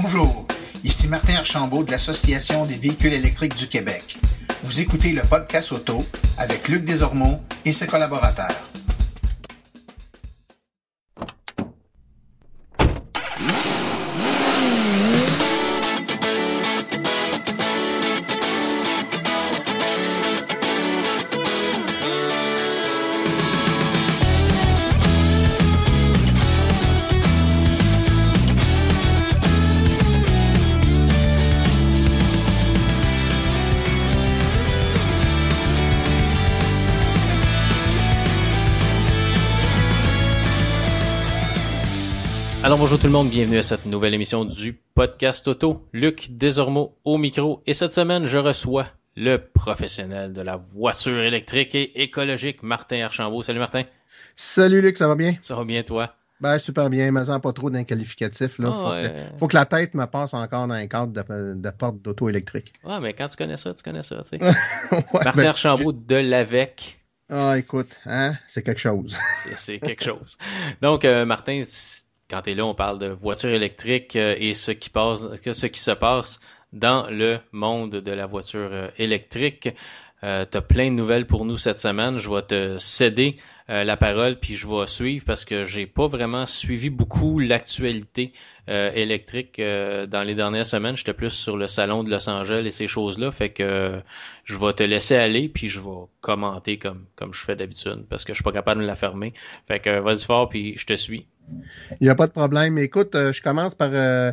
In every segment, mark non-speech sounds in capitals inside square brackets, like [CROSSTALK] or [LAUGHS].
Bonjour, ici Martin Archambault de l'Association des véhicules électriques du Québec. Vous écoutez le podcast auto avec Luc Desormeaux et ses collaborateurs. Tout le monde, bienvenue à cette nouvelle émission du podcast auto. Luc Desormeaux au micro et cette semaine je reçois le professionnel de la voiture électrique et écologique Martin Archambault. Salut Martin. Salut Luc, ça va bien? Ça va bien toi? Ben super bien, mais sans pas trop d'un qualificatif. Là. Faut, ouais. que, faut que la tête me passe encore dans un cadre de, de porte d'auto électrique. Ouais, mais quand tu connais ça, tu connais ça, tu sais. [LAUGHS] Ouais, Martin ben, Archambault de l'AVEC, Ah écoute, hein, c'est quelque chose. c'est- quelque chose. Donc euh, Martin, quand tu es là, on parle de voiture électrique euh, et ce qui se passe dans le monde de la voiture euh, électrique. Euh, tu as plein de nouvelles pour nous cette semaine. Je vais te céder euh, la parole puis je vais suivre parce que j'ai pas vraiment suivi beaucoup l'actualité euh, électrique euh, dans les dernières semaines. J'étais plus sur le salon de Los Angeles et ces choses-là. Fait que je vais te laisser aller puis je vais commenter comme comme je fais d'habitude parce que je suis pas capable de la fermer. Fait que vas-y fort puis je te suis. Il n'y a pas de problème. Écoute, euh, je commence par euh,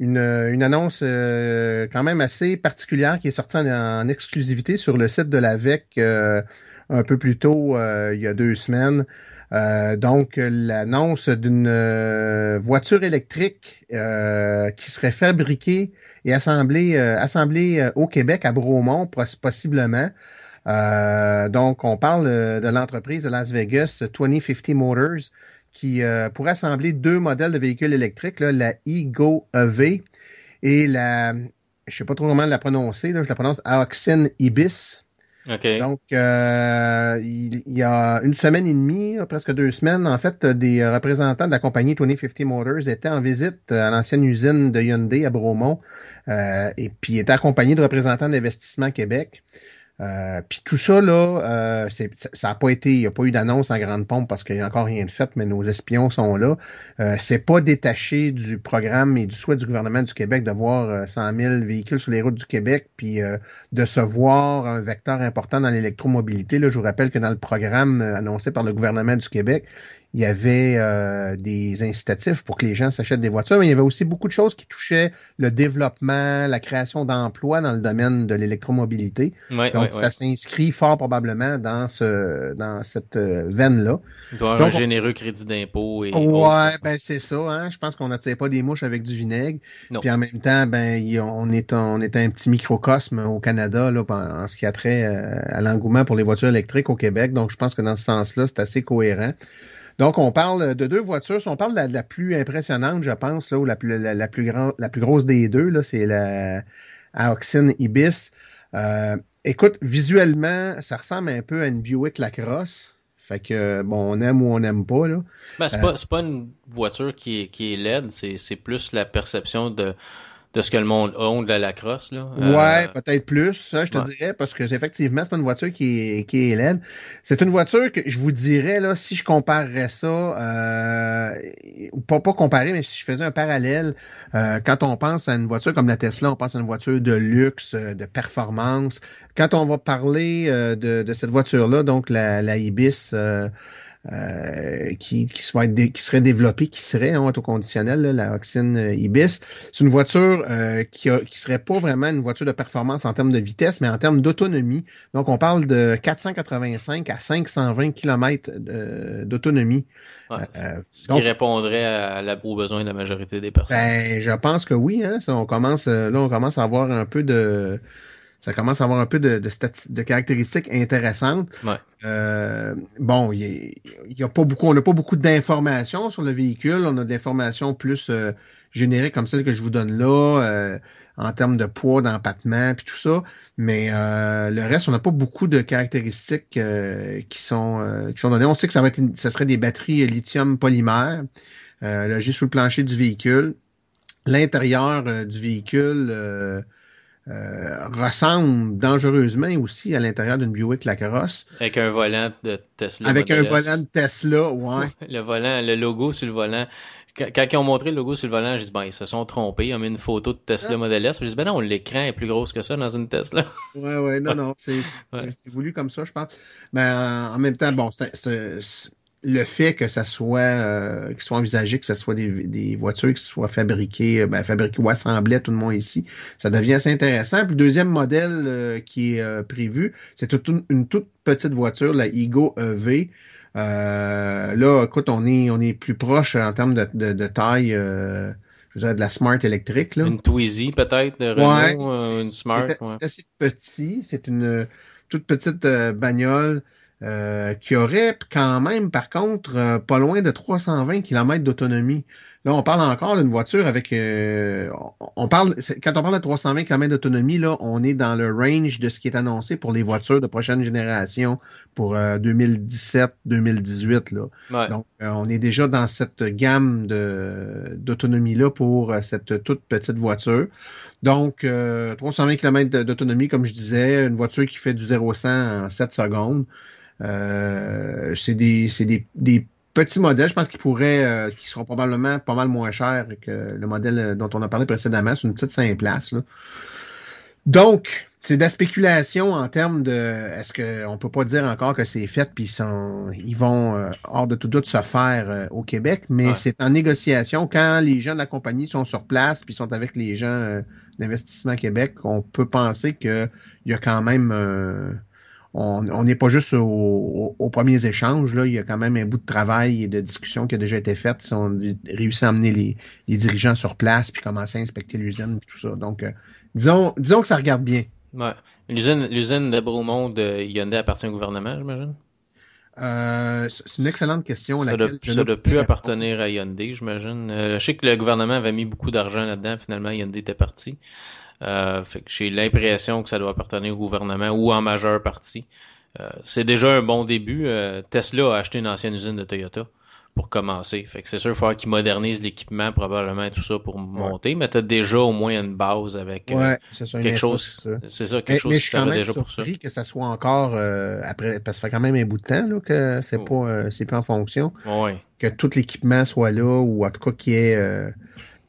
une, une annonce euh, quand même assez particulière qui est sortie en, exclusivité sur le site de l'AVEC euh, un peu plus tôt, euh, il y a deux semaines. Euh, donc, l'annonce d'une euh, voiture électrique euh, qui serait fabriquée et assemblée, euh, assemblée euh, au Québec, à Bromont, pos- possiblement. Euh, donc, on parle euh, de l'entreprise de Las Vegas, 2050 Motors, qui euh, pourrait assembler deux modèles de véhicules électriques, là, la Ego EV et la, je sais pas trop comment la prononcer, là, je la prononce Aoxin Ibis. Donc, euh, il, il y a une semaine et demie, presque deux semaines, en fait, des représentants de la compagnie 2050 Motors étaient en visite à l'ancienne usine de Hyundai à Bromont euh, et puis étaient accompagnés de représentants d'Investissement Québec. Euh, puis tout ça, là, euh, ça ça a pas été, il n'y a pas eu d'annonce en grande pompe parce qu'il n'y a encore rien de fait, mais nos espions sont là. Euh, c'est pas détaché du programme et du souhait du gouvernement du Québec de voir euh, 100 000 véhicules sur les routes du Québec, puis euh, de se voir un vecteur important dans l'électromobilité. Là, je vous rappelle que dans le programme euh, annoncé par le gouvernement du Québec, il y avait euh, des incitatifs pour que les gens s'achètent des voitures, mais il y avait aussi beaucoup de choses qui touchaient le développement, la création d'emplois dans le domaine de l'électromobilité. Ouais, Donc, ouais, ça ouais. s'inscrit fort probablement dans ce dans cette euh, veine-là. Donc, un généreux crédit d'impôt et Ouais, autres. ben c'est ça. Hein? Je pense qu'on n'attire pas des mouches avec du vinaigre. Non. Puis en même temps, ben on est un- on est un petit microcosme au Canada là, en, en ce qui a trait euh, à l'engouement pour les voitures électriques au Québec. Donc je pense que dans ce sens-là, c'est assez cohérent. Donc on parle de deux voitures. Si on parle de la, de la plus impressionnante, je pense là, ou la plus la, la plus grande, la plus grosse des deux là, c'est la Aoxin Ibis. Euh, écoute, visuellement, ça ressemble un peu à une Buick Lacrosse. Fait que bon, on aime ou on n'aime pas là. Ben, c'est Euh, pas, c'est pas une voiture qui est, qui est laide, c'est, c'est plus la perception de, de ce que le monde a de la lacrosse, là. Ouais, Euh, peut-être plus, ça, je te ouais. dirais, parce que effectivement, c'est pas une voiture qui est, qui est laide. C'est une voiture que je vous dirais, là, si je comparerais ça, euh, ou pas, pas comparer, mais si je faisais un parallèle, euh, quand on pense à une voiture comme la Tesla, on pense à une voiture de luxe, euh, de performance. Quand on va parler euh, de, de cette voiture-là, donc la, la Ibis, euh, qui, qui, se va être dé- qui serait développée, qui serait en autoconditionnel, là, la Oxine euh, Ibis. C'est une voiture euh, qui, a, qui serait pas vraiment une voiture de performance en termes de vitesse, mais en termes d'autonomie. Donc, on parle de 485 à 520 km d'autonomie. ouais, Euh, ce donc- qui répondrait à la, aux besoins de la majorité des personnes. ben, je pense que oui. Hein, ça, on commence, là, on commence à avoir un peu de, ça commence à avoir un peu de, de, caractéristiques intéressantes. Ouais. Euh, bon, il y, y a pas beaucoup, on n'a pas beaucoup d'informations sur le véhicule. On a de l'information plus euh, générique comme celle que je vous donne là, euh, en termes de poids, d'empattement, puis tout ça. Mais euh, le reste, on n'a pas beaucoup de caractéristiques euh, qui sont euh, qui sont données. On sait que ça va être, une- ça serait des batteries lithium polymère euh, logées sous le plancher du véhicule. l'intérieur du véhicule ressemble dangereusement aussi à l'intérieur d'une Buick Lacrosse. Avec un volant de Tesla. Avec un volant de Tesla, ouais. [LAUGHS] le volant, le logo sur le volant quand ils ont montré le logo sur le volant, j'ai dit, ben, ils se sont trompés. Ils ont mis une photo de Tesla Model S. J'ai dit, ben non, l'écran est plus gros que ça dans une Tesla. [LAUGHS] ouais, ouais, non, non. C'est voulu comme ça, je pense. Mais euh, en même temps, bon, c'est le fait que ça soit, euh, qu'il soit envisagé que ce soit des, des, voitures qui soient fabriquées, euh, ben, fabriquées ou assemblées tout le monde ici, ça devient assez intéressant. Puis le deuxième modèle euh, qui est prévu, c'est une, une, toute petite voiture, la Ego EV. Euh, là, écoute, on est, on est plus proche en termes de, de, taille, euh, je dire, de la Smart électrique. Là. Une Twizy peut-être de Renault, euh, une Smart. C'est assez petit, c'est une toute petite bagnole qui aurait quand même, par contre, pas loin de 320 km d'autonomie. Là, on parle encore d'une voiture avec. Euh, on parle quand on parle de 320 km d'autonomie, là, on est dans le range de ce qui est annoncé pour les voitures de prochaine génération pour 2017-2018. Euh, là. Donc, euh, on est déjà dans cette gamme de d'autonomie là pour cette toute petite voiture. Donc, 320 km d'autonomie, comme je disais, une voiture qui fait du 0 100 en 7 secondes. c'est des, c'est des, des petits modèles, je pense qu'ils pourraient, euh, qui seront probablement pas mal moins chers que le modèle euh, dont on a parlé précédemment. C'est une petite 5 places. Donc, c'est de la spéculation en termes de est-ce qu'on peut pas dire encore que c'est fait puis ils, ils vont euh, hors de tout doute se faire au Québec, mais c'est en négociation quand les gens de la compagnie sont sur place puis sont avec les gens d'investissement Québec, on peut penser qu'il y a quand même on n'est pas juste aux premiers échanges. Là. Il y a quand même un bout de travail et de discussion qui a déjà été fait. Si on réussit à amener les, dirigeants sur place puis commencer à inspecter l'usine et tout ça. Donc, euh, disons, disons que ça regarde bien. L'usine, l'usine de Hyundai appartient au gouvernement, j'imagine? Euh, c'est une excellente question. Ça ne doit plus appartenir à Hyundai, j'imagine. Euh, je sais que le gouvernement avait mis beaucoup d'argent là-dedans. Finalement, Hyundai était parti. Euh, fait que j'ai l'impression que ça doit appartenir au gouvernement ou en majeure partie. Euh, c'est déjà un bon début. Euh, Tesla a acheté une ancienne usine de Toyota pour commencer. Fait que c'est sûr qu'il faut qu'ils modernisent l'équipement, probablement tout ça pour monter, mais tu as déjà au moins une base avec ouais, quelque chose. C'est ça, quelque chose qui servait déjà pour ça. que ça soit encore après parce que ça fait quand même un bout de temps là, que c'est oh. pas c'est pas en fonction. Ouais. Que tout l'équipement soit là ou en tout cas qu'il y ait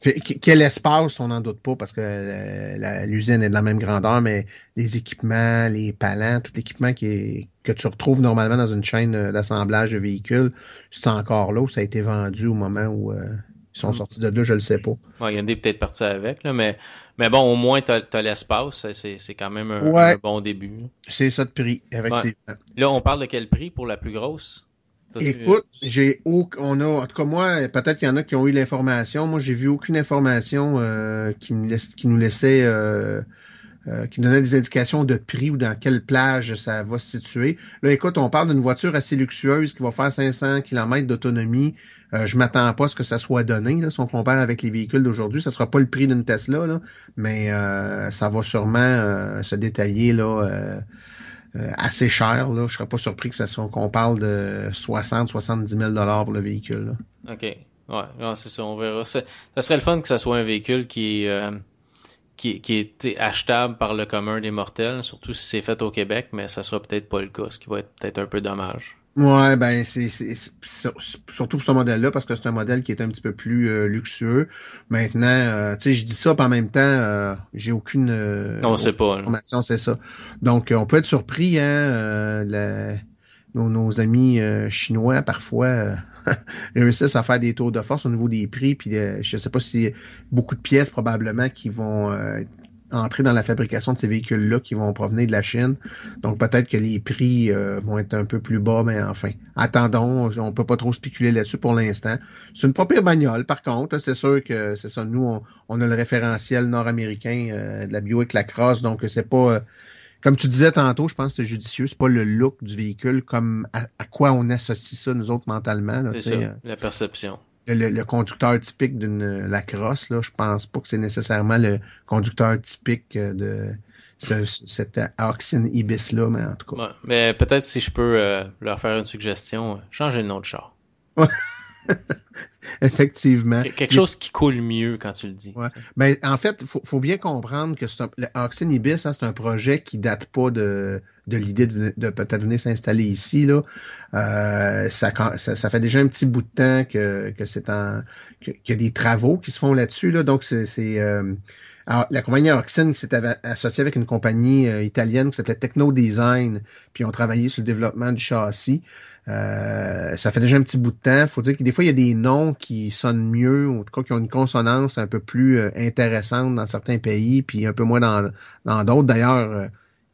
quel espace, on n'en doute pas, parce que euh, l'usine est de la même grandeur, mais les équipements, les palans, tout l'équipement qui est, que tu retrouves normalement dans une chaîne euh, d'assemblage de véhicules, c'est encore là où ça a été vendu au moment où euh, ils sont mm. sortis de là, je le sais pas. Ouais, il y en a peut-être partis avec, là, mais, mais bon, au moins, tu as, l'espace, c'est quand même un, bon début. C'est ça de prix, effectivement. Là, on parle de quel prix pour la plus grosse? Écoute, j'ai on a en tout cas moi, peut-être qu'il y en a qui ont eu l'information. Moi, j'ai vu aucune information euh, qui me laisse, qui nous laissait euh, euh, qui donnait des indications de prix ou dans quelle plage ça va se situer. Là, écoute, on parle d'une voiture assez luxueuse qui va faire 500 km d'autonomie. Euh, je m'attends pas à ce que ça soit donné. Là, si on compare avec les véhicules d'aujourd'hui, ça sera pas le prix d'une Tesla, là, mais ça va sûrement se détailler là euh, assez cher. Là. Je serais pas surpris que ça soit qu'on parle de 60-70 000 pour le véhicule. OK. Ouais, c'est ça, on verra. Ça, serait le fun que ça soit un véhicule qui, euh, qui, qui est achetable par le commun des mortels, surtout si c'est fait au Québec, mais ça sera peut-être pas le cas, ce qui va être peut-être un peu dommage. Ouais, ben c'est surtout pour ce modèle-là parce que c'est un modèle qui est un petit peu plus euh, luxueux. Maintenant, euh, tu sais, je dis ça, pas en même temps, euh, j'ai aucune on sait pas, information, c'est ça. Donc, on peut être surpris, hein, nos, nos, amis chinois parfois [LAUGHS] réussissent à faire des tours de force au niveau des prix, puis je sais pas si beaucoup de pièces probablement qui vont entrer dans la fabrication de ces véhicules-là qui vont provenir de la Chine. Donc peut-être que les prix euh, vont être un peu plus bas, mais enfin, attendons, on peut pas trop spéculer là-dessus pour l'instant. C'est une propre bagnole, par contre, c'est sûr que c'est ça. Nous, on, a le référentiel nord-américain euh, de la Buick Lacrosse, donc c'est pas euh, comme tu disais tantôt, je pense que c'est judicieux, c'est pas le look du véhicule comme à, quoi on associe ça nous autres mentalement. C'est ça, la perception le, conducteur typique d'une lacrosse, là, je pense pas que c'est nécessairement le conducteur typique euh, de ce, cette Oxin Ibis là, mais en tout cas. mais peut-être si je peux euh, leur faire une suggestion, changer le nom de char. [LAUGHS] [LAUGHS] Effectivement. Quelque chose qui coule mieux quand tu le dis. Ouais. Ben, en fait, faut, faut bien comprendre que c'est un, le Oxen Ibis, hein, c'est un projet qui date pas de, de l'idée de, de peut-être venir s'installer ici. Là. Euh, ça, ça, ça, fait déjà un petit bout de temps que, que c'est en qu'il y a des travaux qui se font là-dessus. Là. Donc, c'est. Euh, alors, la compagnie Oxen s'est associée avec une compagnie euh, italienne qui s'appelait Techno Design, puis ont travaillé sur le développement du châssis. Euh, ça fait déjà un petit bout de temps. faut dire que des fois, il y a des noms qui sonnent mieux, ou en tout cas qui ont une consonance un peu plus euh, intéressante dans certains pays, puis un peu moins dans dans d'autres. D'ailleurs, euh,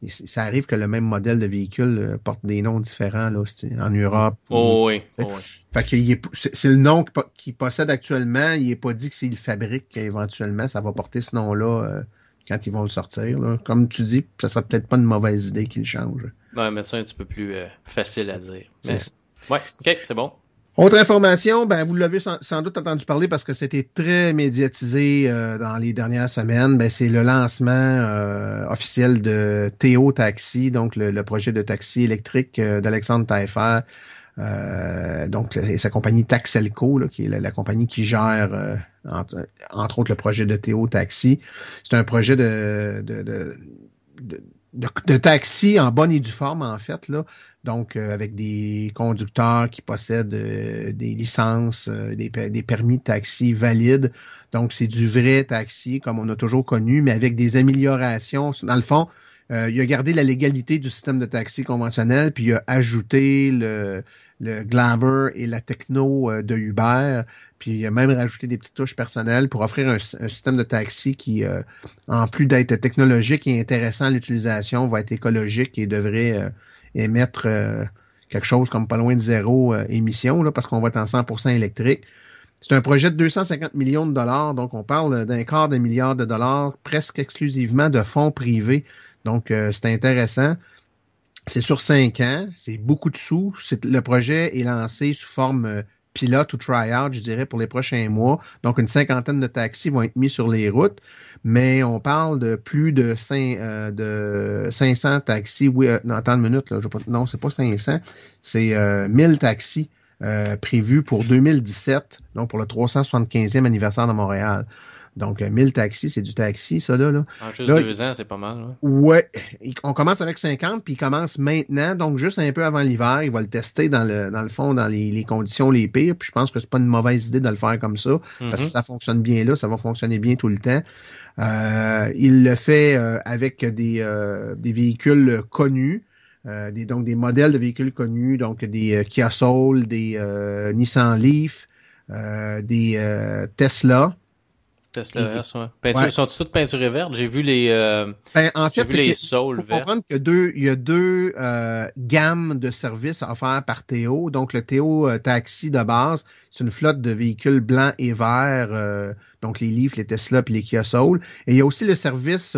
ça arrive que le même modèle de véhicule porte des noms différents là, en Europe. Oh, oui. Oh, oui. Fait que c'est le nom qu'il possède actuellement. Il n'est pas dit que s'il le fabrique qu'éventuellement ça va porter ce nom-là quand ils vont le sortir. Là. Comme tu dis, ça serait peut-être pas une mauvaise idée qu'ils le changent. Ouais, mais c'est un petit peu plus euh, facile à dire. Mais... Ouais, ok, c'est bon. Autre information, ben vous l'avez sans, doute entendu parler parce que c'était très médiatisé euh, dans les dernières semaines. Ben c'est le lancement euh, officiel de Théo Taxi, donc le, projet de taxi électrique d'Alexandre Taillefer. donc et sa compagnie Taxelco, là, qui est la, compagnie qui gère entre, autres le projet de Théo Taxi. C'est un projet de, de, de de, taxi en bonne et due forme, en fait, là. Donc, euh, avec des conducteurs qui possèdent euh, des licences, euh, des, des, permis de taxi valides. Donc, c'est du vrai taxi, comme on a toujours connu, mais avec des améliorations. Dans le fond, il a gardé la légalité du système de taxi conventionnel, puis il a ajouté le, le glamour et la techno de Uber, puis il a même rajouté des petites touches personnelles pour offrir un, système de taxi qui, euh, en plus d'être technologique et intéressant à l'utilisation, va être écologique et devrait euh, émettre euh, quelque chose comme pas loin de zéro émission, là, parce qu'on va être en 100% électrique. C'est un projet de 250 millions de dollars, donc on parle d'un quart de milliard de dollars, presque exclusivement de fonds privés. Donc, c'est intéressant. C'est sur cinq ans, c'est beaucoup de sous. Le projet est lancé sous forme pilote ou try-out, je dirais, pour les prochains mois. Donc, une cinquantaine de taxis vont être mis sur les routes, mais on parle de plus de, 5, euh, 500 taxis. Oui, euh, non, attends une minute, là, pas, non, c'est pas 500, c'est euh, 1000 taxis euh, prévus pour 2017, donc pour le 375e anniversaire de Montréal. Donc, 1000 taxis, c'est du taxi, ça, là. là. En juste deux ans, c'est pas mal. Ouais. On commence avec 50, puis il commence maintenant, donc juste un peu avant l'hiver. Il va le tester dans le, dans le fond, dans les, conditions les pires. Puis je pense que c'est pas une mauvaise idée de le faire comme ça, parce que mm-hmm. ça fonctionne bien là, ça va fonctionner bien tout le temps. Euh, il le fait euh, avec des, euh, des véhicules connus. des, donc des modèles de véhicules connus, donc des Kia Soul, des Nissan Leaf, des Tesla, Tesla S, ouais. Peinture, Sont toutes peinturées vertes? J'ai vu les, euh, ben, en fait, vu les comprendre qu'il y a deux, il y a deux euh, gammes de services offerts par Théo. Donc, le Théo euh, Taxi de base, c'est une flotte de véhicules blancs et verts, euh, donc les Leaf, les Tesla puis les Kia Soul. Et il y a aussi le service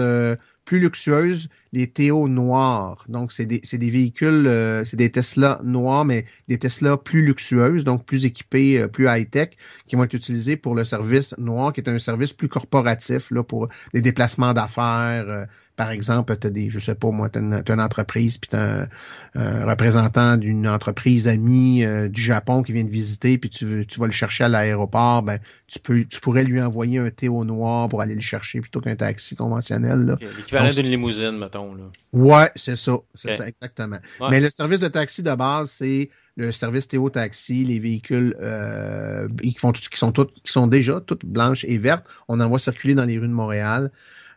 plus luxueuse, les Théo noirs. Donc, c'est des, des, véhicules, euh, c'est des Tesla noirs, mais des Tesla plus luxueuses, donc plus équipées, euh, plus high-tech, qui vont être utilisés pour le service noir, qui est un service plus corporatif, là, pour les déplacements d'affaires, euh, par exemple, tu as des, je sais pas moi, tu as, une entreprise, puis tu as un, représentant d'une entreprise amie euh, du Japon qui vient de visiter, puis tu, tu vas le chercher à l'aéroport, ben tu peux tu pourrais lui envoyer un thé au noir pour aller le chercher plutôt qu'un taxi conventionnel. Okay. L'équivalent d'une limousine, mettons. Là. Ouais, c'est ça. C'est ça, exactement. Mais le service de taxi de base, c'est le service Théo Taxi, les véhicules euh, qui, font, qui, sont qui sont déjà toutes blanches et vertes. On en voit circuler dans les rues de Montréal.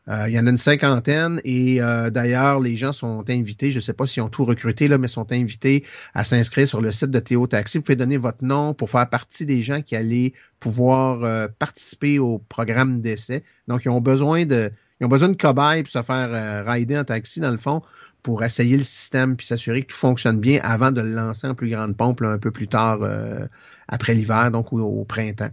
Euh, il y en a une cinquantaine et euh, d'ailleurs, les gens sont invités, je ne sais pas s'ils ont tout recruté, là, mais sont invités à s'inscrire sur le site de Théo Taxi. Vous pouvez donner votre nom pour faire partie des gens qui allaient pouvoir participer au programme d'essai. Donc, ils ont besoin de. Ils ont besoin de cobayes pour se faire rider en taxi, dans le fond, pour essayer le système puis s'assurer que tout fonctionne bien avant de le lancer en plus grande pompe un peu plus tard après l'hiver, donc au printemps.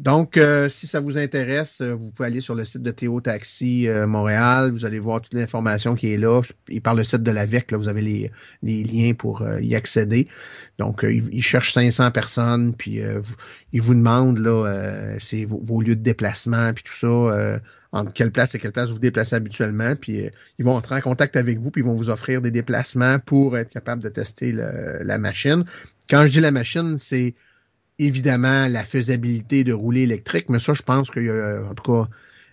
Donc, euh, si ça vous intéresse, euh, vous pouvez aller sur le site de Théo Taxi euh, Montréal. Vous allez voir toute l'information qui est là. Et par le site de l'AVEC, là, vous avez les, liens pour y accéder. Donc, ils, cherchent 500 personnes, puis ils vous demandent là, c'est vos, lieux de déplacement, puis tout ça, entre quelle place et quelle place vous vous déplacez habituellement. Puis ils vont entrer en contact avec vous, puis ils vont vous offrir des déplacements pour être capable de tester la machine. Quand je dis la machine, c'est évidemment la faisabilité de rouler électrique, mais ça, je pense qu'il y a, en tout cas,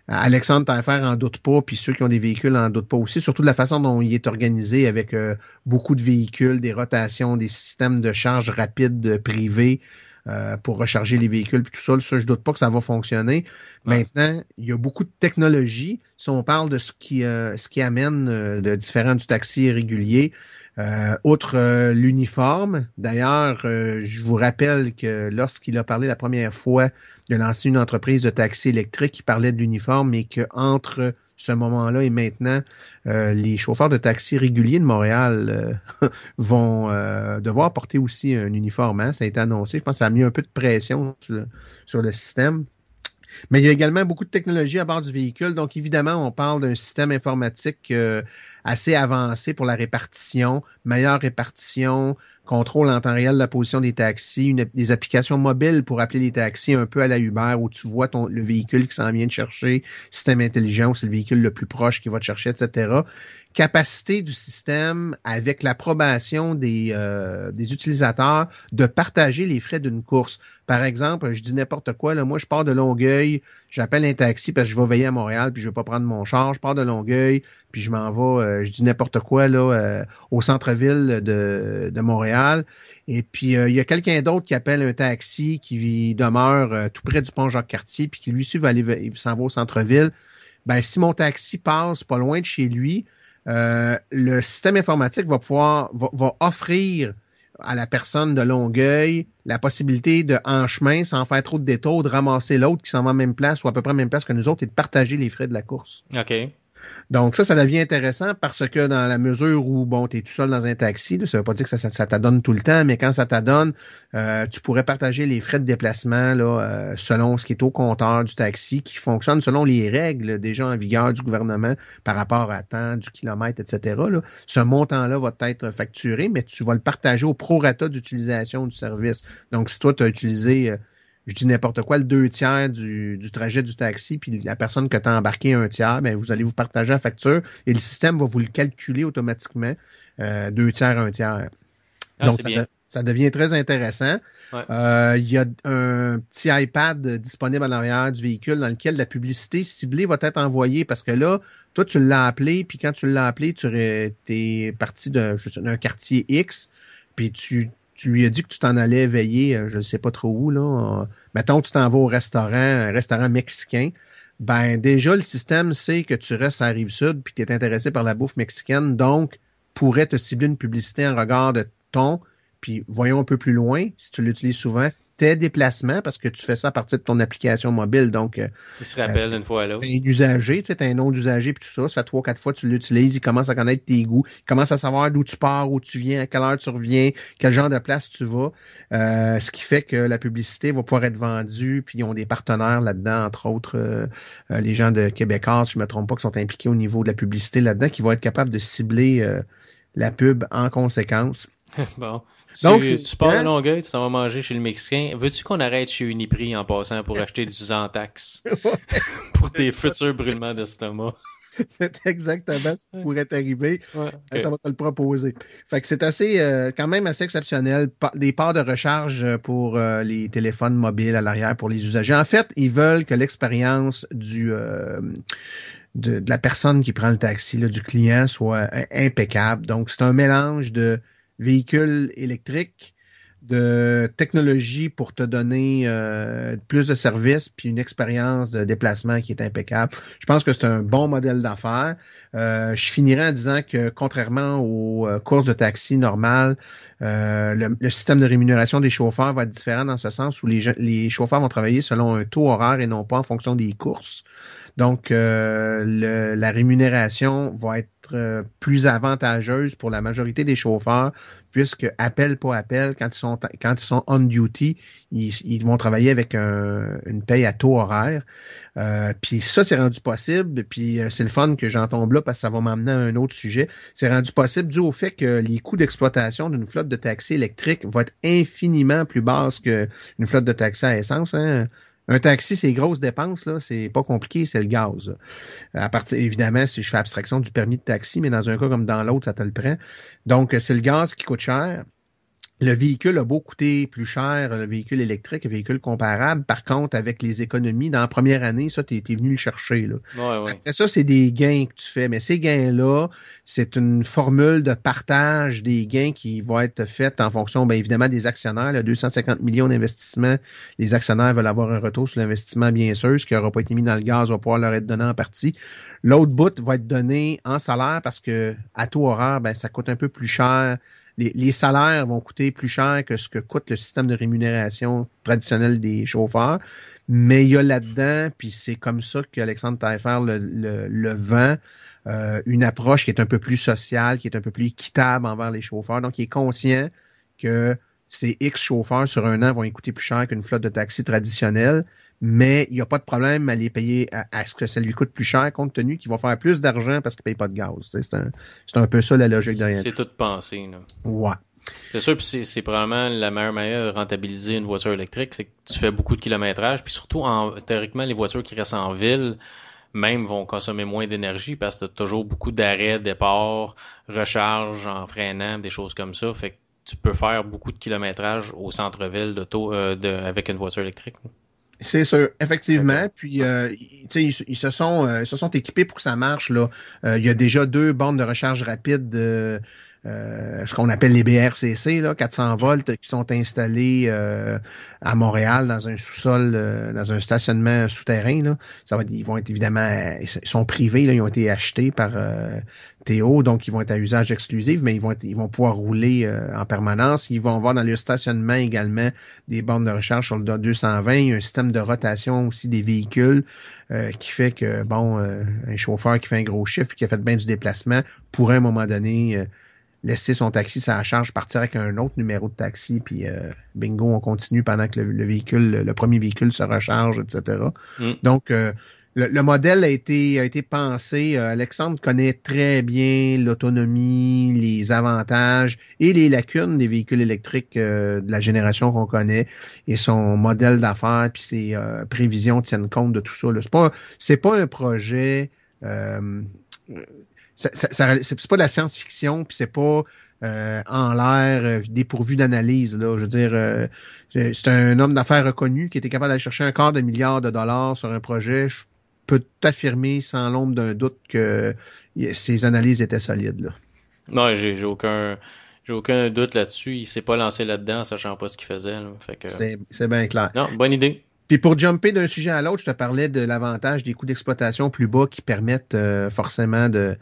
Alexandre Taillefer en doute pas, puis ceux qui ont des véhicules en doutent pas aussi, surtout de la façon dont il est organisé avec euh, beaucoup de véhicules, des rotations, des systèmes de charge rapide privés euh, pour recharger les véhicules, puis tout ça. Ça, je doute pas que ça va fonctionner. Maintenant, il y a beaucoup de technologies. Si on parle de ce qui, euh, ce qui amène de différents du taxi régulier, euh, outre euh, l'uniforme, d'ailleurs, euh, je vous rappelle que lorsqu'il a parlé la première fois de lancer une entreprise de taxi électrique, il parlait de l'uniforme, mais qu'entre ce moment-là et maintenant, les chauffeurs de taxi réguliers de Montréal [LAUGHS] vont devoir porter aussi un uniforme. Hein? Ça a été annoncé. Je pense que ça a mis un peu de pression sur le système. Mais il y a également beaucoup de technologie à bord du véhicule. Donc, évidemment, on parle d'un système informatique assez avancé pour la répartition, meilleure répartition, contrôle en temps réel de la position des taxis, des applications mobiles pour appeler les taxis un peu à la Uber où tu vois ton, le véhicule qui s'en vient de chercher, système intelligent, c'est le véhicule le plus proche qui va te chercher, etc. Capacité du système avec l'approbation des, euh, des utilisateurs de partager les frais d'une course. Par exemple, je dis n'importe quoi, là, moi je pars de Longueuil, j'appelle un taxi parce que je vais veiller à Montréal puis je vais pas prendre mon char, je pars de Longueuil puis je m'en vais, euh, je dis n'importe quoi là euh, au centre-ville de, Montréal et puis euh, il y a quelqu'un d'autre qui appelle un taxi qui demeure tout près du pont Jacques-Cartier puis qui lui aussi va aller s'en va au centre-ville. Ben si mon taxi passe pas loin de chez lui, le système informatique va pouvoir va offrir à la personne de Longueuil la possibilité de, en chemin, sans faire trop de détours, de ramasser l'autre qui s'en va à même place ou à peu près même place que nous autres et de partager les frais de la course. OK. Donc ça, ça devient intéressant parce que dans la mesure où, bon, tu es tout seul dans un taxi, ça veut pas dire que ça, ça, t'adonne tout le temps, mais quand ça t'adonne, euh, tu pourrais partager les frais de déplacement là, euh, selon ce qui est au compteur du taxi, qui fonctionne selon les règles déjà en vigueur du gouvernement par rapport à temps, du kilomètre, etc. Là. Ce montant-là va être facturé, mais tu vas le partager au prorata d'utilisation du service. Donc, si toi, tu as utilisé... Euh, je dis n'importe quoi, le deux tiers du, du, trajet du taxi, puis la personne que tu as embarqué un tiers, ben, vous allez vous partager la facture et le système va vous le calculer automatiquement, euh, deux tiers, un tiers. Ah, Donc, ça, ça, devient très intéressant. Euh, il y a un petit iPad disponible à l'arrière du véhicule dans lequel la publicité ciblée va être envoyée parce que là, toi, tu l'as appelé, puis quand tu l'as appelé, tu es parti d'un quartier X, puis tu tu lui as dit que tu t'en allais veiller, euh, je ne sais pas trop où, là. Euh, mettons, tu t'en vas au restaurant, un restaurant mexicain. Ben, déjà, le système sait que tu restes à la rive sud puis que tu es intéressé par la bouffe mexicaine, donc pourrait te cibler une publicité en regard de ton, puis voyons un peu plus loin, si tu l'utilises souvent, tes déplacements parce que tu fais ça à partir de ton application mobile. Donc, euh, il se rappelle d'une fois à l'autre. Un usager, tu sais, un nom d'usager puis tout ça. Ça fait trois, quatre fois que tu l'utilises. Il commence à connaître tes goûts. Il commence à savoir d'où tu pars, où tu viens, à quelle heure tu reviens, quel genre de place tu vas. Euh, ce qui fait que la publicité va pouvoir être vendue. Puis ils ont des partenaires là-dedans, entre autres euh, les gens de Québécois, si je me trompe pas, qui sont impliqués au niveau de la publicité là-dedans, qui vont être capables de cibler la pub en conséquence. [LAUGHS] bon. Donc, tu, pars à Longueuil, tu t'en vas manger chez le Mexicain. Veux-tu qu'on arrête chez Uniprix en passant pour [LAUGHS] acheter du Zantax [LAUGHS] pour tes futurs brûlements d'estomac? c'est exactement ce qui pourrait t'arriver. Ça va te le proposer. Fait que c'est assez, euh, quand même assez exceptionnel. Des parts de recharge euh, pour euh, les téléphones mobiles à l'arrière pour les usagers. En fait, ils veulent que l'expérience du de, la personne qui prend le taxi, là, du client, soit impeccable. Donc, c'est un mélange de véhicules électriques, de technologie pour te donner euh, plus de services puis une expérience de déplacement qui est impeccable. Je pense que c'est un bon modèle d'affaires. Euh, je finirai en disant que contrairement aux euh, courses de taxi normales, le, système de rémunération des chauffeurs va être différent dans ce sens où les, les chauffeurs vont travailler selon un taux horaire et non pas en fonction des courses. Donc, le, la rémunération va être euh, plus avantageuse pour la majorité des chauffeurs, puisque appel pour appel, quand ils sont quand ils sont on duty, ils, vont travailler avec une paye à taux horaire. Euh, puis ça, c'est rendu possible. Puis euh, c'est le fun que j'en tombe là parce que ça va m'amener à un autre sujet. C'est rendu possible dû au fait que les coûts d'exploitation d'une flotte de taxi électrique vont être infiniment plus basses qu'une flotte de taxi à essence. Hein. Un taxi, c'est grosses dépenses, là, c'est pas compliqué, c'est le gaz. À partir, évidemment, si je fais abstraction du permis de taxi, mais dans un cas comme dans l'autre, ça te le prend. Donc, c'est le gaz qui coûte cher. Le véhicule a beau coûter plus cher, le véhicule électrique, le véhicule comparable. Par contre, avec les économies, dans la première année, ça, tu es, venu le chercher. Là. Ouais, Après ça, c'est des gains que tu fais. Mais ces gains-là, c'est une formule de partage des gains qui va être faite en fonction, bien évidemment, des actionnaires. Là, 250 millions d'investissements. Les actionnaires veulent avoir un retour sur l'investissement, bien sûr. Ce qui n'aura pas été mis dans le gaz va pouvoir leur être donné en partie. L'autre bout va être donné en salaire parce que à tout horaire, ben, ça coûte un peu plus cher les, salaires vont coûter plus cher que ce que coûte le système de rémunération traditionnel des chauffeurs. Mais il y a là-dedans, puis c'est comme ça qu'Alexandre Taillefer le, le, le vend, euh, une approche qui est un peu plus sociale, qui est un peu plus équitable envers les chauffeurs. Donc, il est conscient que ces X chauffeurs sur un an vont coûter plus cher qu'une flotte de taxi traditionnelle, mais il n'y a pas de problème à les payer à, ce que ça lui coûte plus cher, compte tenu qu'il va faire plus d'argent parce qu'il ne paye pas de gaz. C'est un, un, peu ça la logique derrière. C'est toute pensée. Là. Ouais. C'est sûr, puis c'est probablement la meilleure manière de rentabiliser une voiture électrique, c'est que tu fais beaucoup de kilométrage, puis surtout, en, théoriquement, les voitures qui restent en ville, même vont consommer moins d'énergie parce que tu as toujours beaucoup d'arrêts, départ, recharge en freinant, des choses comme ça. Fait que tu peux faire beaucoup de kilométrage au centre-ville euh, de, avec une voiture électrique. C'est sûr, effectivement. Puis, euh, ils, ils, se sont, euh, se sont équipés pour que ça marche. Là, il y a déjà deux bandes de recharge rapide euh, ce qu'on appelle les BRCC, là, 400 volts, qui sont installés euh, à Montréal dans un sous-sol, euh, dans un stationnement souterrain. Là. Ça va, ils vont être évidemment, ils sont privés, là, ils ont été achetés par Théo, donc ils vont être à usage exclusif, mais ils vont ils vont pouvoir rouler en permanence. Ils vont avoir dans le stationnement également des bornes de recharge sur le 220, un système de rotation aussi des véhicules qui fait que bon, un chauffeur qui fait un gros chiffre qui a fait bien du déplacement pourrait à un moment donné laisser son taxi ça charge, partir avec un autre numéro de taxi, puis euh, bingo, on continue pendant que le, véhicule, le premier véhicule se recharge, etc. Mm. Donc, euh, le, modèle a été, a été pensé. Euh, Alexandre connaît très bien l'autonomie, les avantages et les lacunes des véhicules électriques de la génération qu'on connaît et son modèle d'affaires puis ses prévisions tiennent compte de tout ça. C'est pas, c'est pas un projet c'est pas de la science-fiction, puis c'est pas euh, en l'air, euh, dépourvu d'analyse. Là, je veux dire, euh, c'est un homme d'affaires reconnu qui était capable d'aller chercher un quart de milliard de dollars sur un projet. Je peux t'affirmer sans l'ombre d'un doute que ses analyses étaient solides. Là. Non, j'ai aucun. J'ai aucun doute là-dessus. Il s'est pas lancé là-dedans en sachant pas ce qu'il faisait. Fait que... C'est bien clair. Non, bonne idée. Puis pour jumper d'un sujet à l'autre, je te parlais de l'avantage des coûts d'exploitation plus bas qui permettent forcément de,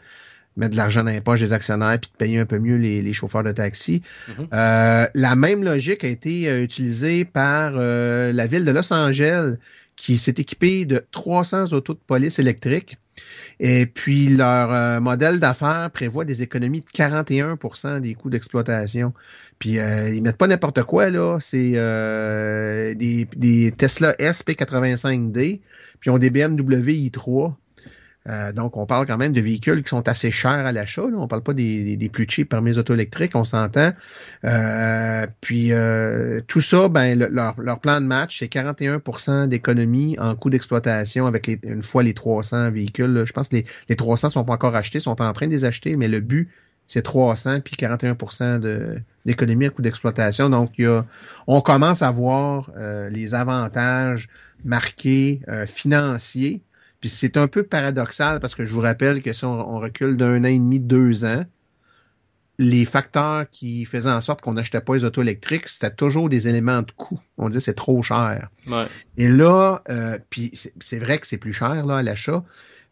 mettre de l'argent dans les poches des actionnaires puis de payer un peu mieux les, chauffeurs de taxi. Mhm. euh, la même logique a été euh, utilisée par euh, la ville de Los Angeles qui s'est équipée de 300 autos de police électriques. Et puis leur euh, modèle d'affaires prévoit des économies de 41% des coûts d'exploitation. Puis ils mettent pas n'importe quoi là, c'est des, des Tesla SP85D, puis ils ont des BMW i3 euh, donc, on parle quand même de véhicules qui sont assez chers à l'achat. On ne parle pas des, des, plus cheap parmi les auto électriques, on s'entend. Euh, puis euh, tout ça, ben, leur, leur, plan de match, c'est 41% d'économie en coût d'exploitation avec une fois les 300 véhicules. Je pense que les, les 300 sont pas encore achetés, sont en train de les acheter, mais le but, c'est 300 puis 41% d'économie à coût d'exploitation. Donc, y a, on commence à voir les avantages marqués financiers puis c'est un peu paradoxal parce que je vous rappelle que si on, recule d'un an et demi, deux ans, les facteurs qui faisaient en sorte qu'on n'achetait pas les autos électriques, c'était toujours des éléments de coût. On disait c'est trop cher. Et là, euh, puis c'est vrai que c'est plus cher là à l'achat,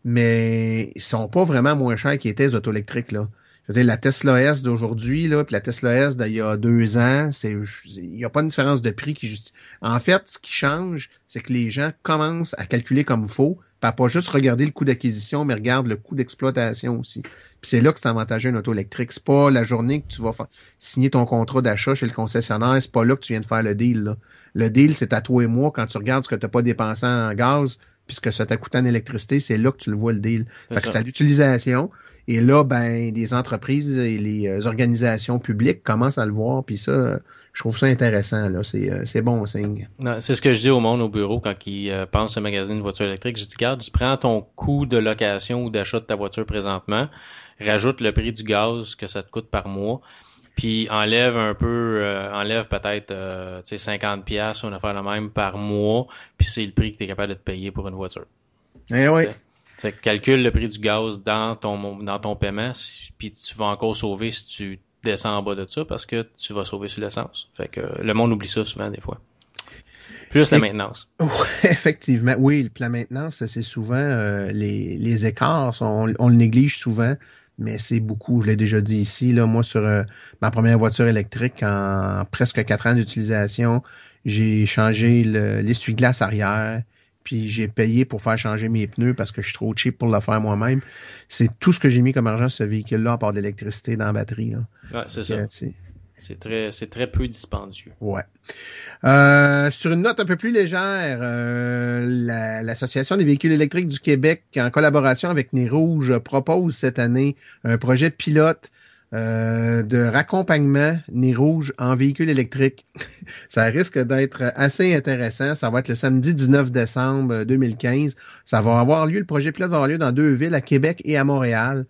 mais ils sont pas vraiment moins chers qu'ils étaient les autos électriques là. Je veux dire, la Tesla S d'aujourd'hui, là, puis la Tesla S d'il y a deux ans, c'est, il n'y a pas une différence de prix qui justifie. En fait, ce qui change, c'est que les gens commencent à calculer comme il pas juste regarder le coût d'acquisition, mais regarde le coût d'exploitation aussi. Puis c'est là que c'est avantageux une auto électrique. C'est pas la journée que tu vas signer ton contrat d'achat chez le concessionnaire, c'est pas là que tu viens de faire le deal. Le deal, c'est à toi et moi quand tu regardes ce que tu n'as pas dépensé en gaz, puisque ça t'a coûté en électricité, c'est là que tu le vois le deal. Fait que c'est à l'utilisation. Et là, ben, les entreprises et les euh, organisations publiques commencent à le voir, puis ça, je trouve ça intéressant. Là, c'est, euh, c'est bon signe. C'est ce que je dis au monde au bureau quand ils euh, pensent à magasiner une voiture électrique. Je dis, regarde, tu prends ton coût de location ou d'achat de ta voiture présentement, rajoute le prix du gaz que ça te coûte par mois, puis enlève un peu, euh, enlève peut-être euh, 50 pièces ou une affaire de même par mois, puis c'est le prix que tu es capable de te payer pour une voiture. Eh oui. Tu calcule le prix du gaz dans ton dans ton paiement, puis tu vas encore sauver si tu descends en bas de ça parce que tu vas sauver sur l'essence. Fait que le monde oublie ça souvent des fois. Plus la maintenance. [LAUGHS] Oui, effectivement. Oui, la maintenance, c'est souvent euh, les, les écarts, on, on, le néglige souvent mais c'est beaucoup. Je l'ai déjà dit ici. Là, moi, sur euh, ma première voiture électrique, en presque quatre ans d'utilisation, j'ai changé l'essuie-glace arrière, puis j'ai payé pour faire changer mes pneus parce que je suis trop cheap pour le faire moi-même. C'est tout ce que j'ai mis comme argent sur ce véhicule-là, à part de l'électricité dans la batterie. Là. Ouais, c'est ça. C'est très, très peu dispendieux. Ouais. Euh, sur une note un peu plus légère, euh, l'Association des véhicules électriques du Québec, en collaboration avec Nez Rouge, propose cette année un projet pilote euh, de raccompagnement Nez Rouge en véhicule électrique. [LAUGHS] ça risque d'être assez intéressant. Ça va être le samedi 19 décembre 2015. Ça va avoir lieu, le projet pilote va avoir lieu dans deux villes, à Québec et à Montréal.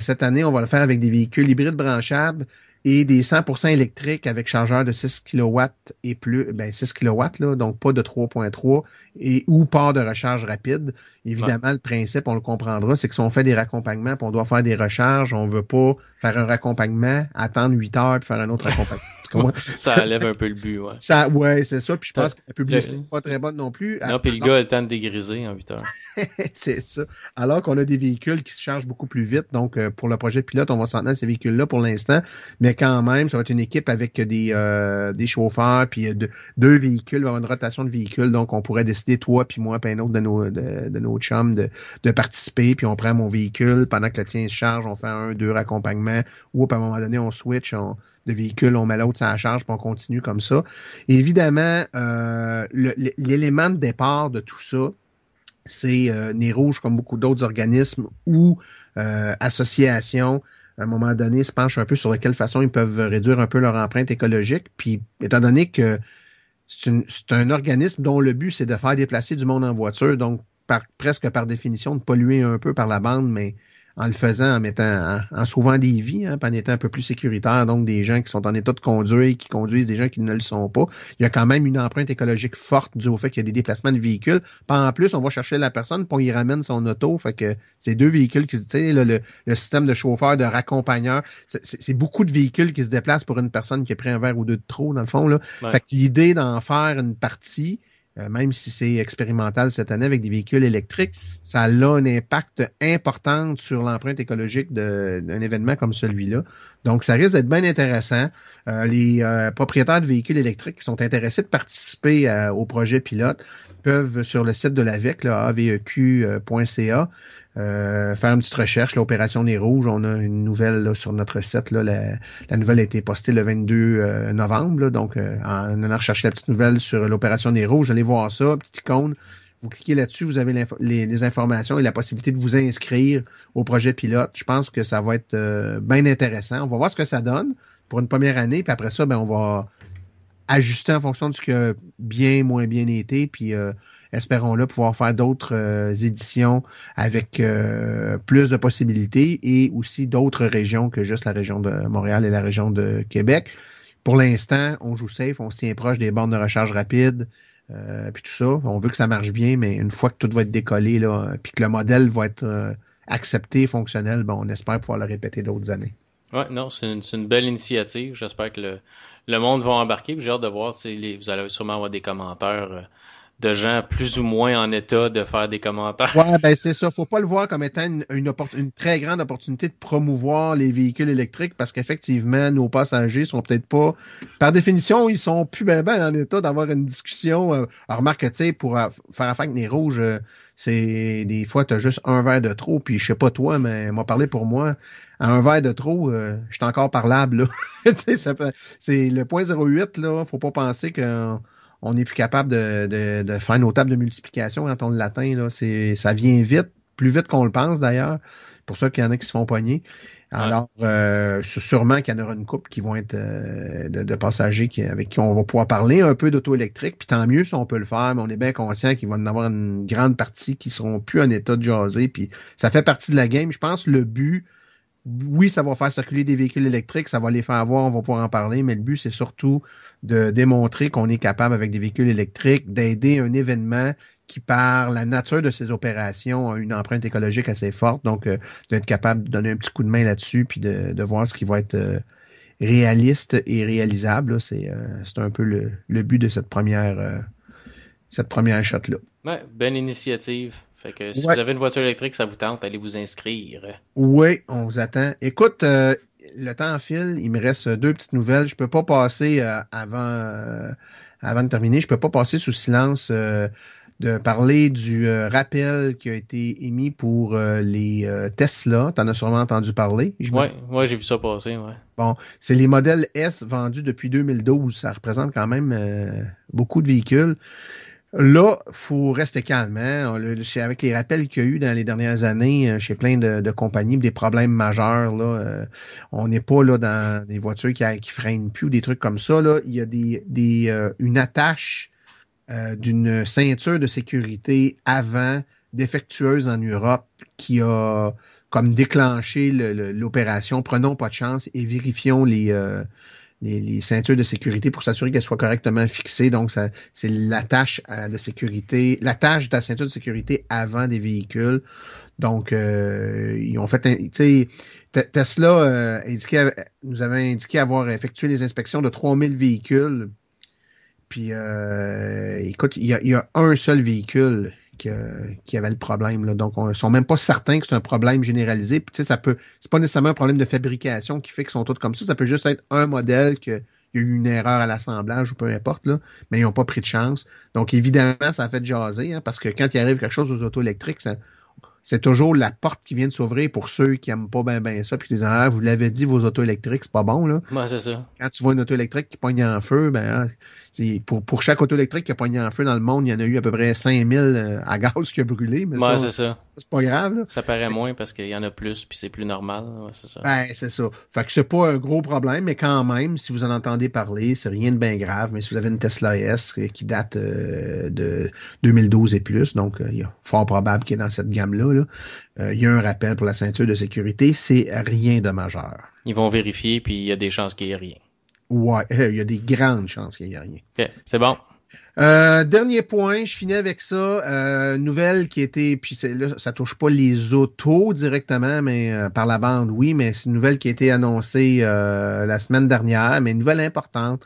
cette année, on va le faire avec des véhicules hybrides branchables et des 100% électriques avec chargeur de 6 kW et plus, ben 6 kW, là, donc pas de 3.3 et ou port de recharge rapide. Évidemment, le principe, on le comprendra, c'est que si on fait des raccompagnements, puis on doit faire des recharges, on veut pas faire un raccompagnement, attendre 8 heures puis faire un autre raccompagnement. [LAUGHS] ça enlève un peu le but, ouais. Ça, ouais, c'est ça. Puis je pense que la publicité n'est pas très bonne non plus. Non, puis le gars a le temps de dégriser en 8 heures. [LAUGHS] c'est ça. Alors qu'on a des véhicules qui se chargent beaucoup plus vite. Donc, euh, pour le projet pilote, on va s'en tenir à ces véhicules-là pour l'instant. Mais quand même, ça va être une équipe avec des, euh, des chauffeurs, puis euh, deux véhicules, va avoir une rotation de véhicules. Donc, on pourrait décider, toi, puis moi, puis un autre de nos, de, de nos chums, de, de participer. Puis on prend mon véhicule. Pendant que le tien se charge, on fait un, deux raccompagnements. Ou à un moment donné, on switch de véhicule, on met l'autre sans charge, puis on continue comme ça. évidemment, euh, l'élément de départ de tout ça, c'est euh, Nez comme beaucoup d'autres organismes ou euh, associations, à un moment donné, se penchent un peu sur de quelle façon ils peuvent réduire un peu leur empreinte écologique. Puis, étant donné que c'est un organisme dont le but, c'est de faire déplacer du monde en voiture, donc presque par définition, de polluer un peu par la bande, mais en le faisant, en mettant, en, sauvant des vies, hein, en étant un peu plus sécuritaire, donc des gens qui sont en état de conduire, qui conduisent des gens qui ne le sont pas. Il y a quand même une empreinte écologique forte dû au fait qu'il y a des déplacements de véhicules. en plus, on va chercher la personne pour y ramène son auto. Fait que c'est deux véhicules qui se, tu le, le système de chauffeur, de raccompagneur, c'est beaucoup de véhicules qui se déplacent pour une personne qui a pris un verre ou deux de trop, dans le fond. Là. Fait que l'idée d'en faire une partie, euh, même si c'est expérimental cette année avec des véhicules électriques, ça a un impact important sur l'empreinte écologique d'un événement comme celui-là. Donc, ça risque d'être bien intéressant. Euh, les euh, propriétaires de véhicules électriques qui sont intéressés de participer au projet pilote peuvent, sur le site de l'AVEC, aveq.ca, euh, faire une petite recherche, l'opération des rouges. On a une nouvelle sur notre site. Là, la, nouvelle a été postée le 22 euh, novembre. donc, euh, en allant rechercher la petite nouvelle sur l'opération des rouges, allez voir ça, petite icône. Vous cliquez là-dessus, vous avez les, informations et la possibilité de vous inscrire au projet pilote. Je pense que ça va être bien intéressant. On va voir ce que ça donne pour une première année, puis après ça, ben, on va ajuster en fonction de ce qui a bien, moins bien été, puis espérons-le, pouvoir faire d'autres euh, éditions avec euh, plus de possibilités et aussi d'autres régions que juste la région de Montréal et la région de Québec. Pour l'instant, on joue safe, on tient proche des bornes de recharge rapide, euh, puis tout ça. On veut que ça marche bien, mais une fois que tout va être décollé, là, puis que le modèle va être accepté, fonctionnel, ben, on espère pouvoir le répéter d'autres années. Ouais, non, c'est une, une, belle initiative. J'espère que le, le monde va embarquer. J'ai hâte de voir. si vous allez sûrement avoir des commentaires de gens plus ou moins en état de faire des commentaires. Ouais, ben c'est ça. Faut pas le voir comme étant une, une, très grande opportunité de promouvoir les véhicules électriques parce qu'effectivement, nos passagers sont peut-être pas, par définition, ils sont plus ben, ben en état d'avoir une discussion. Euh, alors, remarque, tu sais, pour faire affaire avec les rouges, euh, c'est des fois, tu as juste un verre de trop, puis je sais pas toi, mais m'a parlé pour moi. À un verre de trop, euh, je suis encore parlable. [LAUGHS] c'est le point 08, là. Faut pas penser que on n'est plus capable de, de, faire nos tables de multiplication quand on l'atteint. Là. C'est, ça vient vite, plus vite qu'on le pense d'ailleurs. Pour ça qu'il y en a qui se font pogner. Alors, euh, sûrement qu'il y en aura une couple qui vont être euh, de, passagers qui, avec qui on va pouvoir parler un peu d'auto électrique. Puis tant mieux si on peut le faire, mais on est bien conscient qu'il va y en avoir une grande partie qui seront plus en état de jaser. Puis ça fait partie de la game. Je pense le but oui, ça va faire circuler des véhicules électriques, ça va les faire voir, on va pouvoir en parler, mais le but, c'est surtout de démontrer qu'on est capable, avec des véhicules électriques, d'aider un événement qui, par la nature de ces opérations, a une empreinte écologique assez forte. Donc, euh, d'être capable de donner un petit coup de main là-dessus, puis de, voir ce qui va être euh, réaliste et réalisable. C'est euh, un peu le, but de cette première, cette première shot-là. Ouais, bonne initiative. Fait que si ouais. vous avez une voiture électrique, ça vous tente, allez vous inscrire. Oui, on vous attend. Écoute, euh, le temps file, il me reste deux petites nouvelles. Je peux pas passer euh, avant, euh, avant de terminer, je peux pas passer sous silence de parler du rappel qui a été émis pour les Tesla. Tu en as sûrement entendu parler. Oui, ouais, ouais, j'ai vu ça passer. Ouais. Bon, c'est les modèles S vendus depuis 2012. Ça représente quand même beaucoup de véhicules. Là, faut rester calme. Hein? Avec les rappels qu'il y a eu dans les dernières années chez plein de, compagnies, des problèmes majeurs, là, euh, on n'est pas là dans des voitures qui, freinent plus ou des trucs comme ça. Là. Il y a des, euh, une attache euh, d'une ceinture de sécurité avant défectueuse en Europe qui a comme déclenché l'opération. Prenons pas de chance et vérifions les les, les, ceintures de sécurité pour s'assurer qu'elles soient correctement fixées. Donc, c'est l'attache de sécurité, l'attache de la ceinture de sécurité avant des véhicules. Donc, euh, ils ont fait, tu sais, Tesla euh, nous avait indiqué avoir effectué les inspections de 3000 véhicules. Puis, euh, écoute, il y, il y a un seul véhicule qui, qui, avait le problème. Là. Donc, on, ils sont même pas certains que c'est un problème généralisé. Puis, tu sais, ça peut, c'est pas nécessairement un problème de fabrication qui fait qu'ils sont tous comme ça. Ça peut juste être un modèle que il y a eu une erreur à l'assemblage ou peu importe, là, mais ils n'ont pas pris de chance. Donc, évidemment, ça a fait jaser, hein, parce que quand il arrive quelque chose aux autos électriques, c'est toujours la porte qui vient de s'ouvrir pour ceux qui aiment pas bien ben ça, puis qui disent Ah, vous l'avez dit, vos autos électriques, c'est pas bon, là. Ouais, c'est ça. Quand tu vois une auto électrique qui pogne en feu, ben pour, pour chaque auto électrique qui a pogné en feu dans le monde, il y en a eu à peu près 5000 euh, à gaz qui a brûlé. Mais ouais, c'est ça. C'est pas grave, là. Ça paraît moins parce qu'il y en a plus, puis c'est plus normal. Ouais, c'est ça. Ben, c'est ça. Fait que c'est pas un gros problème, mais quand même, si vous en entendez parler, c'est rien de bien grave. Mais si vous avez une Tesla S qui date euh, de 2012 et plus, donc euh, il y a fort probable qu'il est dans cette gamme-là, là, euh, il y a un rappel pour la ceinture de sécurité. C'est rien de majeur. Ils vont vérifier, puis il y a des chances qu'il n'y ait rien. Ouais, il y a des grandes chances qu'il n'y ait rien. Okay, c'est bon. Euh, dernier point, je finis avec ça. Euh, nouvelle qui était, puis là, ça touche pas les autos directement, mais euh, par la bande, oui, mais c'est une nouvelle qui a été annoncée euh, la semaine dernière, mais une nouvelle importante.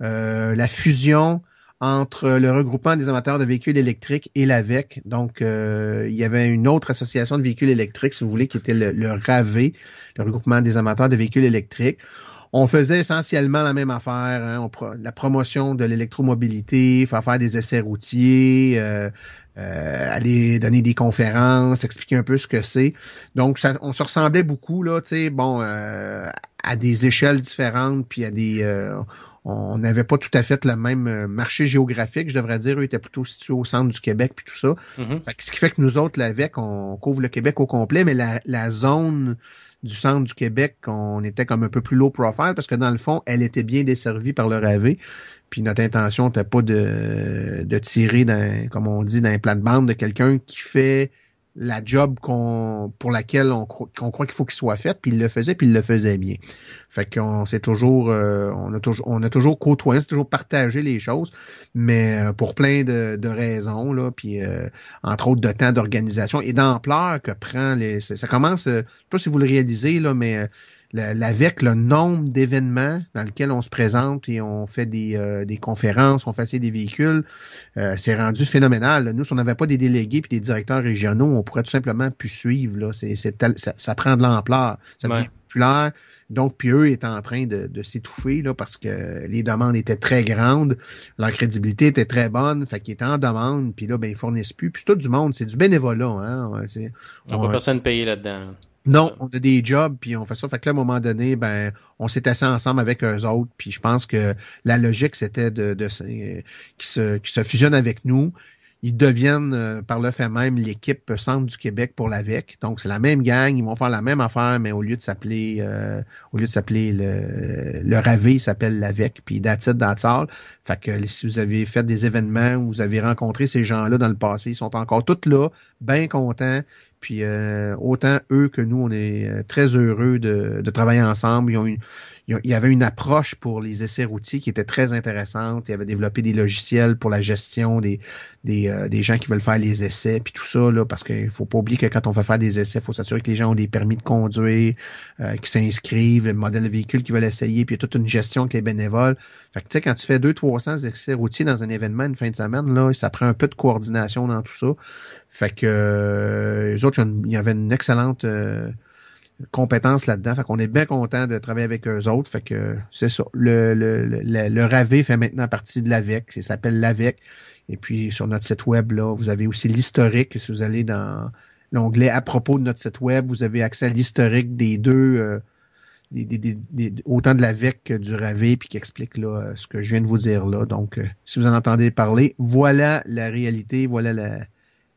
Euh, la fusion entre le regroupement des amateurs de véhicules électriques et l'AVEC. Donc, il y avait une autre association de véhicules électriques, si vous voulez, qui était le, le RAV, le regroupement des amateurs de véhicules électriques on faisait essentiellement la même affaire, hein, la promotion de l'électromobilité, faire des essais routiers, euh, euh, aller donner des conférences, expliquer un peu ce que c'est. Donc, ça, on se ressemblait beaucoup là, tu sais, bon, euh, à des échelles différentes, puis à des, on n'avait pas tout à fait le même marché géographique, je devrais dire. Eux étaient plutôt situés au centre du Québec puis tout ça. Mm -hmm. fait que ce qui fait que nous autres, l'AVEC, on couvre le Québec au complet, mais la, la zone du centre du Québec, on était comme un peu plus low profile parce que dans le fond, elle était bien desservie par le RAV. Puis notre intention n'était pas de, de tirer, dans, comme on dit, d'un plate-bande de quelqu'un qui fait la job qu'on pour laquelle on, croit qu'il faut qu'il soit fait, puis il le faisait, puis il le faisait bien. Fait qu'on s'est toujours, euh, on a toujours, on a toujours côtoyé, c'est toujours partagé les choses, mais euh, pour plein de, de raisons là, puis euh, entre autres de temps d'organisation et d'ampleur que prend les, ça, ça commence, je sais pas si vous le réalisez là, mais avec le nombre d'événements dans lesquels on se présente et on fait des, euh, des conférences, on fait des véhicules, euh, c'est rendu phénoménal. Nous, si on n'avait pas des délégués puis des directeurs régionaux, on pourrait tout simplement plus suivre. Là. C'est, c'est ça, ça, prend de l'ampleur, ça devient populaire. Donc, puis eux étaient en train de, de s'étouffer là, parce que les demandes étaient très grandes, leur crédibilité était très bonne, fait qu'ils étaient en demande, puis là, ben, ils fournissent plus. Puis c'est tout du monde, c'est du bénévolat. Hein? C'est, on, peut personne payer là-dedans. Là. Non, on a des jobs, puis on fait ça. Fait que là, à un moment donné, ben, on s'est assis ensemble avec eux autres, puis je pense que la logique, c'était de, de, de, qui se, qui se fusionnent avec nous, ils deviennent euh, par le fait même l'équipe Centre du Québec pour l'AVEC. Donc, c'est la même gang, ils vont faire la même affaire, mais au lieu de s'appeler euh, au lieu de s'appeler le, le RAV, il s'appelle l'AVEC, puis that's it, Fait que si vous avez fait des événements où vous avez rencontré ces gens-là dans le passé, ils sont encore tous là, bien contents. Puis euh, autant eux que nous, on est très heureux de, travailler ensemble. Ils il y avait une approche pour les essais routiers qui était très intéressante. Il avait développé des logiciels pour la gestion des, des, euh, gens qui veulent faire les essais, puis tout ça, là, parce qu'il faut pas oublier que quand on fait faire des essais, il faut s'assurer que les gens ont des permis de conduire, euh, qui s'inscrivent, le modèle de véhicule qu'ils veulent essayer, puis il y a toute une gestion avec les bénévoles. Fait que tu sais, quand tu fais 200-300 essais routiers dans un événement une fin de semaine, là, ça prend un peu de coordination dans tout ça. Fait que euh, les autres, il y avait une excellente compétences là-dedans. Fait qu'on est bien content de travailler avec eux autres. Fait que c'est ça. Le, le, le, le RAV fait maintenant partie de l'AVEC. Il s'appelle l'AVEC. Et puis sur notre site web, là, vous avez aussi l'historique. Si vous allez dans l'onglet à propos de notre site web, vous avez accès à l'historique des deux. Euh, des, des, des, autant de l'AVEC que du RAV, puis qui explique là, ce que je viens de vous dire là. Donc, euh, si vous en entendez parler, voilà la réalité, voilà la,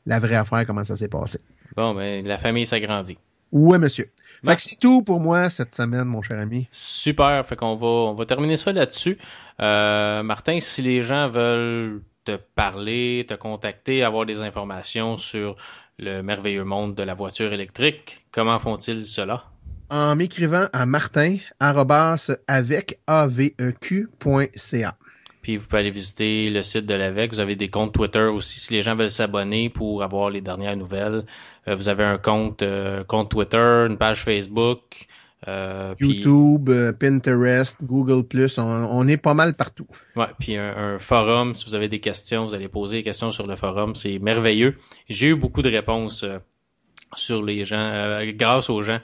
la vraie affaire, comment ça s'est passé. Bon, ben, la famille s'agrandit. Oui, monsieur. Fait que c'est tout pour moi cette semaine, mon cher ami. Super. Fait qu'on va, on va terminer ça là-dessus. Euh, Martin, si les gens veulent te parler, te contacter, avoir des informations sur le merveilleux monde de la voiture électrique, comment font-ils cela? En m'écrivant à martin avec aveq.ca. Puis vous pouvez aller visiter le site de l'AVEC. Vous avez des comptes Twitter aussi si les gens veulent s'abonner pour avoir les dernières nouvelles. Euh, vous avez un compte, euh, compte Twitter, une page Facebook. Euh, YouTube, Pinterest, Google on, on, est pas mal partout. Ouais, puis un, forum, si vous avez des questions, vous allez poser des questions sur le forum, c'est merveilleux. J'ai eu beaucoup de réponses sur les gens, grâce aux gens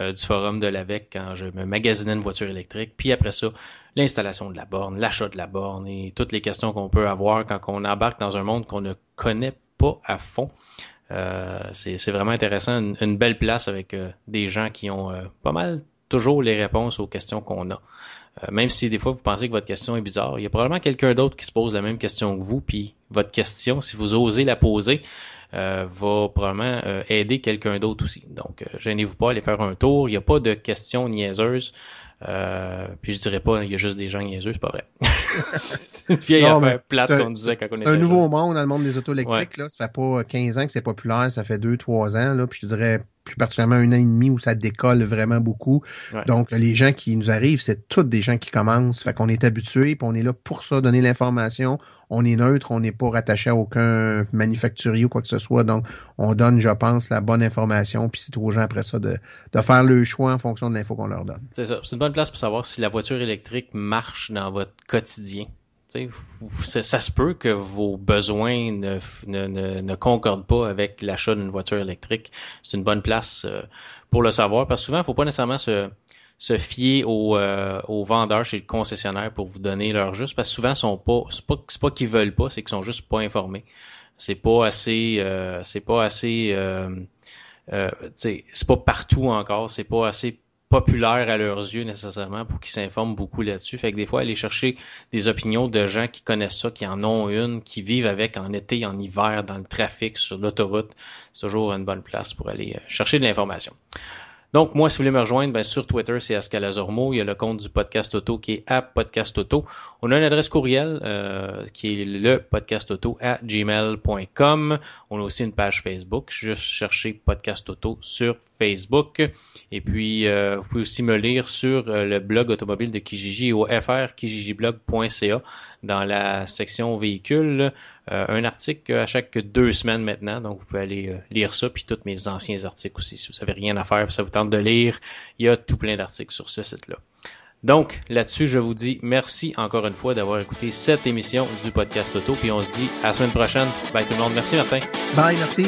euh, du forum de l'AVEC quand je me magasinais une voiture électrique. Puis après ça, l'installation de la borne, l'achat de la borne et toutes les questions qu'on peut avoir quand on embarque dans un monde qu'on ne connaît pas à fond. Euh, c'est vraiment intéressant, une, belle place avec euh, des gens qui ont pas mal toujours les réponses aux questions qu'on a. même si des fois vous pensez que votre question est bizarre, il y a probablement quelqu'un d'autre qui se pose la même question que vous, puis votre question, si vous osez la poser, euh, va probablement euh, aider quelqu'un d'autre aussi. Donc, euh, gênez-vous pas, allez faire un tour. Il n'y a pas de questions niaiseuses. Euh, puis je dirais pas, il y a juste des gens niaiseux, c'est pas vrai. [LAUGHS] c'est une vieille affaire plate qu'on disait quand on était C'est un nouveau monde dans le monde des autos électriques. Là. Ça fait pas 15 ans que c'est populaire, ça fait 2-3 ans. Là, puis je te dirais plus particulièrement un an et demi où ça décolle vraiment beaucoup. Donc, les gens qui nous arrivent, c'est tous des gens qui commencent. Fait qu'on est habitué, puis on est là pour ça, donner l'information. On est neutre, on n'est pas rattaché à aucun manufacturier ou quoi que ce soit. Donc, on donne, je pense, la bonne information, puis c'est aux gens après ça de, de faire le choix en fonction de l'info qu'on leur donne. C'est ça. C'est une bonne place pour savoir si la voiture électrique marche dans votre quotidien ça, se peut que vos besoins ne, ne, ne, concordent pas avec l'achat d'une voiture électrique. C'est une bonne place euh, pour le savoir parce que souvent, il faut pas nécessairement se, fier aux, euh, vendeurs chez le concessionnaire pour vous donner leur juste parce que souvent, sont pas, c'est pas, pas qu'ils veulent pas, c'est qu'ils sont juste pas informés. C'est pas assez, euh, c'est pas assez, c'est pas partout encore, c'est pas assez populaire à leurs yeux nécessairement pour qu'ils s'informent beaucoup là-dessus. Fait que des fois, aller chercher des opinions de gens qui connaissent ça, qui en ont une, qui vivent avec en été, en hiver, dans le trafic, sur l'autoroute, c'est toujours une bonne place pour aller euh, chercher de l'information. Donc, moi, si vous voulez me rejoindre, ben, sur Twitter, c'est Ascalazormo. Il y a le compte du podcast auto qui est à podcast auto. On a une adresse courriel euh, qui est le podcast auto à gmail.com. On a aussi une page Facebook. Juste chercher podcast auto sur. Et puis, euh, vous pouvez aussi me lire sur euh, le blog automobile de Kijiji au fr kijijiblog.ca dans la section véhicules. un article à chaque deux semaines maintenant. Donc, vous pouvez aller lire ça, puis tous mes anciens articles aussi. Si vous savez rien à faire, ça vous tente de lire, il y a tout plein d'articles sur ce site-là. Donc, là-dessus, je vous dis merci encore une fois d'avoir écouté cette émission du podcast auto, puis on se dit à la semaine prochaine. Bye tout le monde. Merci Martin. Bye, merci.